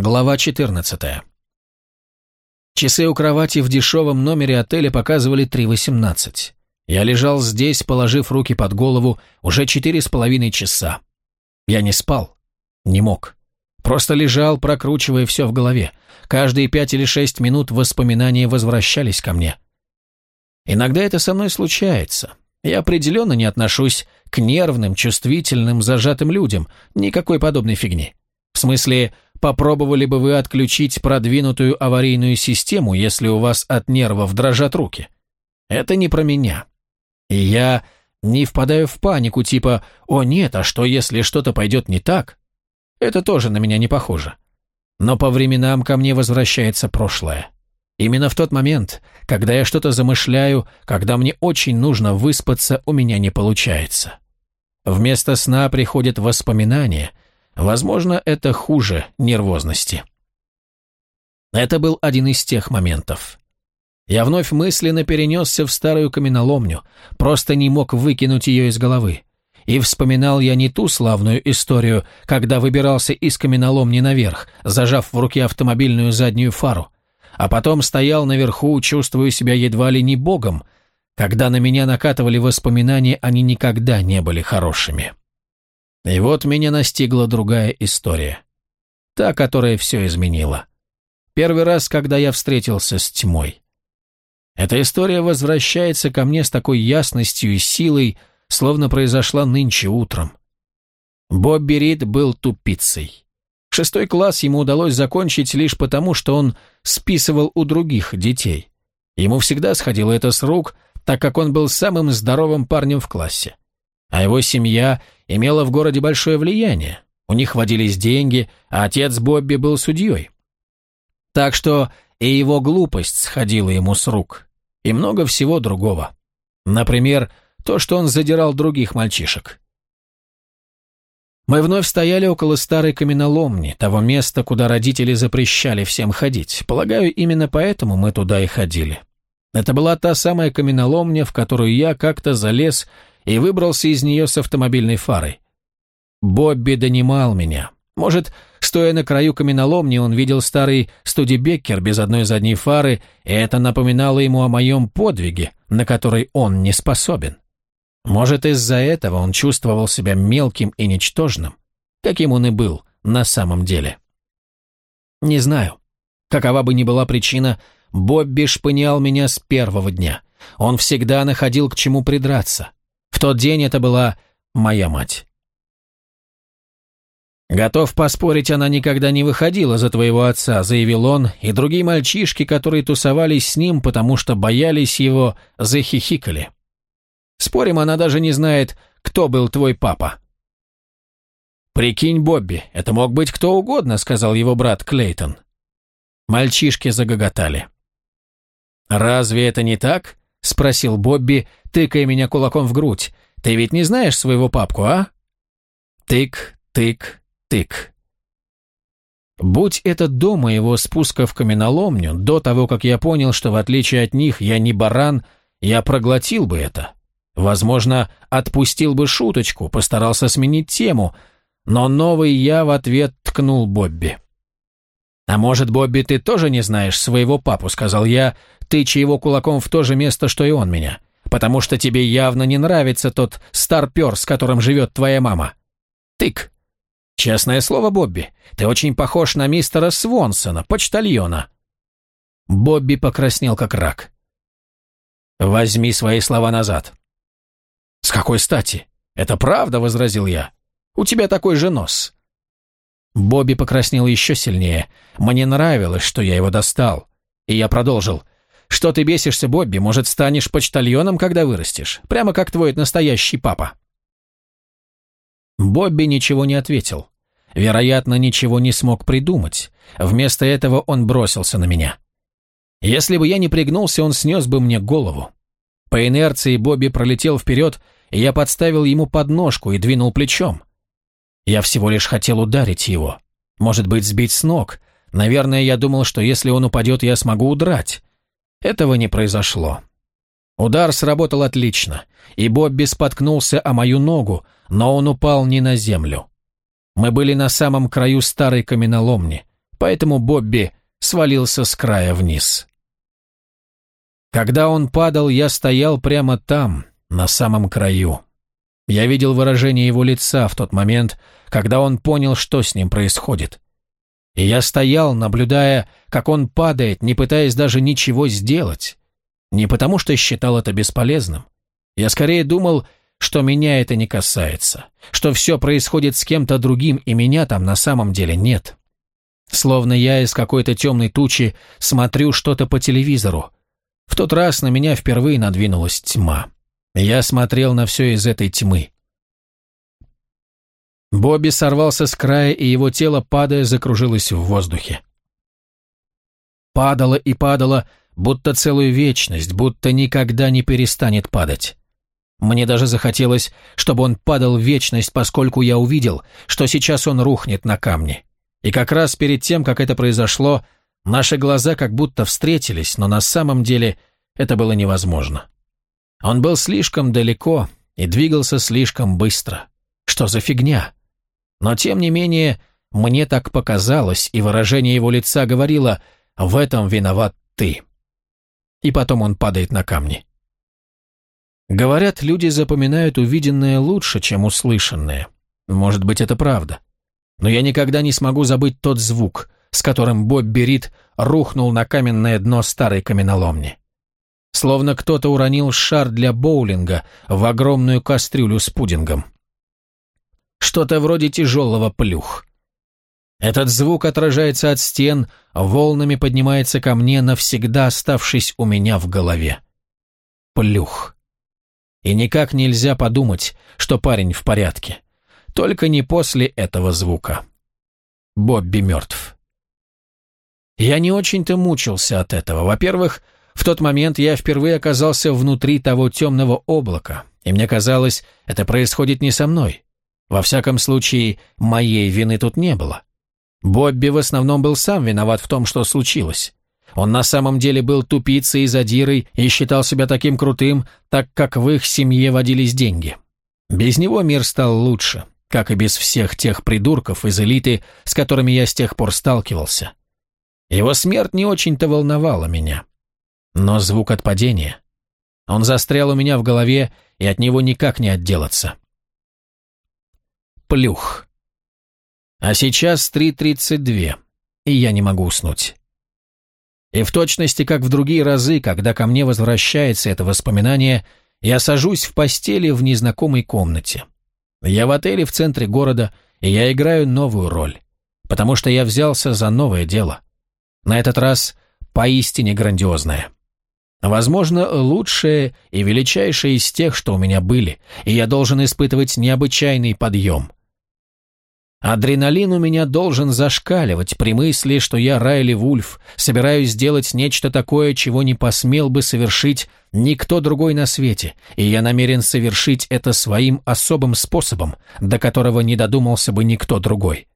Глава 14. Часы у кровати в дешевом номере отеля показывали 3.18. Я лежал здесь, положив руки под голову, уже четыре с половиной часа. Я не спал. Не мог. Просто лежал, прокручивая все в голове. Каждые пять или шесть минут воспоминания возвращались ко мне. Иногда это со мной случается. Я определенно не отношусь к нервным, чувствительным, зажатым людям. Никакой подобной фигни. В смысле, попробовали бы вы отключить продвинутую аварийную систему, если у вас от нервов дрожат руки? Это не про меня. И я не впадаю в панику, типа «О нет, а что, если что-то пойдет не так?» Это тоже на меня не похоже. Но по временам ко мне возвращается прошлое. Именно в тот момент, когда я что-то замышляю, когда мне очень нужно выспаться, у меня не получается. Вместо сна приходят воспоминания. Возможно, это хуже нервозности. Это был один из тех моментов. Я вновь мысленно перенесся в старую каменоломню, просто не мог выкинуть ее из головы. И вспоминал я не ту славную историю, когда выбирался из каменоломни наверх, зажав в руке автомобильную заднюю фару, а потом стоял наверху, чувствуя себя едва ли не богом. Когда на меня накатывали воспоминания, они никогда не были хорошими. И вот меня настигла другая история. Та, которая все изменила. Первый раз, когда я встретился с тьмой. Эта история возвращается ко мне с такой ясностью и силой, словно произошла нынче утром. Бобби Рид был тупицей. Шестой класс ему удалось закончить лишь потому, что он списывал у других детей. Ему всегда сходило это с рук, так как он был самым здоровым парнем в классе. А его семья имела в городе большое влияние. У них водились деньги, а отец Бобби был судьей. Так что и его глупость сходила ему с рук и много всего другого. Например, то, что он задирал других мальчишек. Мы вновь стояли около старой каменоломни, того места, куда родители запрещали всем ходить. Полагаю, именно поэтому мы туда и ходили. Это была та самая каменоломня, в которую я как-то залез и выбрался из нее с автомобильной фарой. Бобби донимал меня. Может, стоя на краю каменоломни, он видел старый студибеккер без одной задней фары, и это напоминало ему о моем подвиге, на который он не способен. Может, из-за этого он чувствовал себя мелким и ничтожным, каким он и был на самом деле. Не знаю. Какова бы ни была причина, Бобби шпынял меня с первого дня. Он всегда находил к чему придраться. В тот день это была моя мать. «Готов поспорить, она никогда не выходила за твоего отца», — заявил он, и другие мальчишки, которые тусовались с ним, потому что боялись его, захихикали. «Спорим, она даже не знает, кто был твой папа». «Прикинь, Бобби, это мог быть кто угодно», — сказал его брат Клейтон. Мальчишки загоготали. «Разве это не так?» — спросил Бобби, тыкая меня кулаком в грудь. «Ты ведь не знаешь своего папку, а?» Тык, тык, тык. Будь это до моего спуска в каменоломню, до того, как я понял, что в отличие от них я не баран, я проглотил бы это. Возможно, отпустил бы шуточку, постарался сменить тему, но новый я в ответ ткнул Бобби. «А может, Бобби, ты тоже не знаешь своего папу?» — сказал я, тыча его кулаком в то же место, что и он меня. «Потому что тебе явно не нравится тот старпер, с которым живет твоя мама. Тык!» «Честное слово, Бобби, ты очень похож на мистера Свонсона, почтальона». Бобби покраснел как рак. «Возьми свои слова назад». «С какой стати? Это правда», — возразил я. «У тебя такой же нос». Бобби покраснел еще сильнее. Мне нравилось, что я его достал. И я продолжил. «Что ты бесишься, Бобби? Может, станешь почтальоном, когда вырастешь? Прямо как твой настоящий папа». Бобби ничего не ответил. Вероятно, ничего не смог придумать. Вместо этого он бросился на меня. Если бы я не пригнулся, он снес бы мне голову. По инерции Бобби пролетел вперед, и я подставил ему подножку и двинул плечом. Я всего лишь хотел ударить его. Может быть, сбить с ног. Наверное, я думал, что если он упадет, я смогу удрать. Этого не произошло. Удар сработал отлично, и Бобби споткнулся о мою ногу, но он упал не на землю. Мы были на самом краю старой каменоломни. поэтому Бобби свалился с края вниз. Когда он падал, я стоял прямо там, на самом краю. Я видел выражение его лица в тот момент, когда он понял, что с ним происходит. И я стоял, наблюдая, как он падает, не пытаясь даже ничего сделать. Не потому, что считал это бесполезным. Я скорее думал, что меня это не касается, что все происходит с кем-то другим, и меня там на самом деле нет. Словно я из какой-то темной тучи смотрю что-то по телевизору. В тот раз на меня впервые надвинулась тьма. Я смотрел на все из этой тьмы. Бобби сорвался с края, и его тело, падая, закружилось в воздухе. Падало и падало, будто целую вечность, будто никогда не перестанет падать. Мне даже захотелось, чтобы он падал в вечность, поскольку я увидел, что сейчас он рухнет на камни. И как раз перед тем, как это произошло, наши глаза как будто встретились, но на самом деле это было невозможно. Он был слишком далеко и двигался слишком быстро. Что за фигня? Но тем не менее, мне так показалось, и выражение его лица говорило «в этом виноват ты». И потом он падает на камни. Говорят, люди запоминают увиденное лучше, чем услышанное. Может быть, это правда. Но я никогда не смогу забыть тот звук, с которым Бобби Рид рухнул на каменное дно старой каменоломни. Словно кто-то уронил шар для боулинга в огромную кастрюлю с пудингом. Что-то вроде тяжелого плюх. Этот звук отражается от стен, волнами поднимается ко мне, навсегда оставшись у меня в голове. Плюх. И никак нельзя подумать, что парень в порядке. Только не после этого звука. Бобби мертв. Я не очень-то мучился от этого. Во-первых, в тот момент я впервые оказался внутри того темного облака, и мне казалось, это происходит не со мной. Во всяком случае, моей вины тут не было. Бобби в основном был сам виноват в том, что случилось. Он на самом деле был тупицей и задирой и считал себя таким крутым, так как в их семье водились деньги. Без него мир стал лучше, как и без всех тех придурков из элиты, с которыми я с тех пор сталкивался. Его смерть не очень-то волновала меня. Но звук от падения... Он застрял у меня в голове, и от него никак не отделаться. Плюх. А сейчас 3.32, и я не могу уснуть. И в точности, как в другие разы, когда ко мне возвращается это воспоминание, я сажусь в постели в незнакомой комнате. Я в отеле в центре города, и я играю новую роль, потому что я взялся за новое дело. На этот раз поистине грандиозное. Возможно, лучшее и величайшее из тех, что у меня были, и я должен испытывать необычайный подъем. Адреналин у меня должен зашкаливать при мысли, что я Райли Вульф, собираюсь сделать нечто такое, чего не посмел бы совершить никто другой на свете, и я намерен совершить это своим особым способом, до которого не додумался бы никто другой.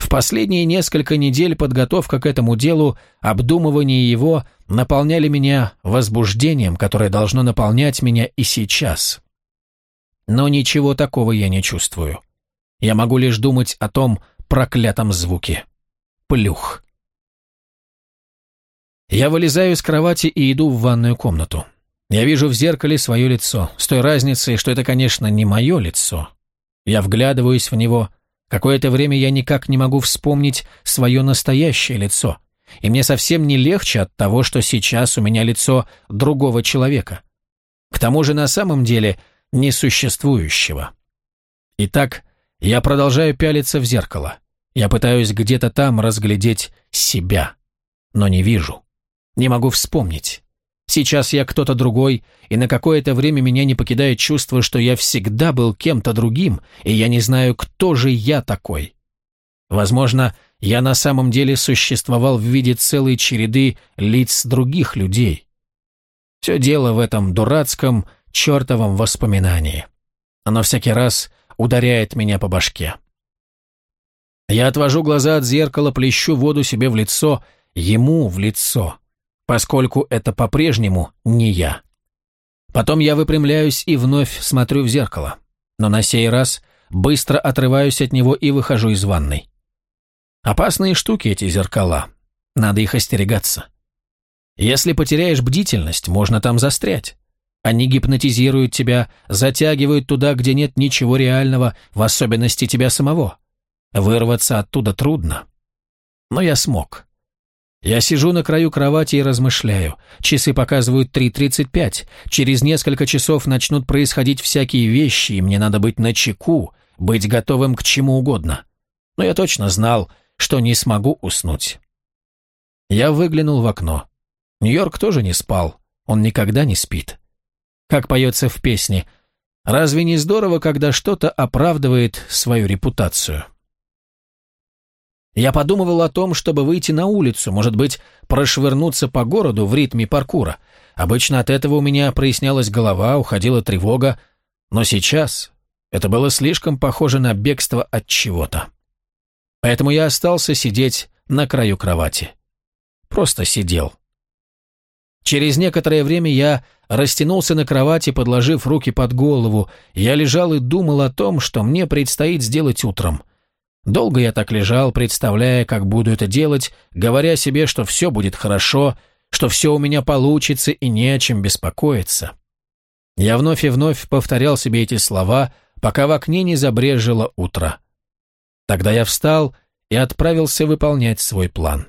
В последние несколько недель подготовка к этому делу, обдумывание его наполняли меня возбуждением, которое должно наполнять меня и сейчас. Но ничего такого я не чувствую. Я могу лишь думать о том проклятом звуке. Плюх. Я вылезаю из кровати и иду в ванную комнату. Я вижу в зеркале свое лицо, с той разницей, что это, конечно, не мое лицо. Я вглядываюсь в него. Какое-то время я никак не могу вспомнить свое настоящее лицо. И мне совсем не легче от того, что сейчас у меня лицо другого человека. К тому же на самом деле несуществующего. Итак, я продолжаю пялиться в зеркало. Я пытаюсь где-то там разглядеть себя, но не вижу. Не могу вспомнить. Сейчас я кто-то другой, и на какое-то время меня не покидает чувство, что я всегда был кем-то другим, и я не знаю, кто же я такой. Возможно, я на самом деле существовал в виде целой череды лиц других людей. Все дело в этом дурацком, чертовом воспоминании. Оно всякий раз ударяет меня по башке. Я отвожу глаза от зеркала, плещу воду себе в лицо, ему в лицо, поскольку это по-прежнему не я. Потом я выпрямляюсь и вновь смотрю в зеркало, но на сей раз быстро отрываюсь от него и выхожу из ванной. Опасные штуки эти зеркала. Надо их остерегаться. Если потеряешь бдительность, можно там застрять. Они гипнотизируют тебя, затягивают туда, где нет ничего реального, в особенности тебя самого. Вырваться оттуда трудно. Но я смог. Я сижу на краю кровати и размышляю. Часы показывают 3.35. Через несколько часов начнут происходить всякие вещи, и мне надо быть начеку, быть готовым к чему угодно. Но я точно знал, что не смогу уснуть. Я выглянул в окно. Нью-Йорк тоже не спал. Он никогда не спит. Как поется в песне «Разве не здорово, когда что-то оправдывает свою репутацию?» Я подумывал о том, чтобы выйти на улицу, может быть, прошвырнуться по городу в ритме паркура. Обычно от этого у меня прояснялась голова, уходила тревога, но сейчас это было слишком похоже на бегство от чего-то. Поэтому я остался сидеть на краю кровати. Просто сидел. Через некоторое время я растянулся на кровати, подложив руки под голову. Я лежал и думал о том, что мне предстоит сделать утром. Долго я так лежал, представляя, как буду это делать, говоря себе, что все будет хорошо, что все у меня получится и не о чем беспокоиться. Я вновь и вновь повторял себе эти слова, пока в окне не забрежило утро. Тогда я встал и отправился выполнять свой план.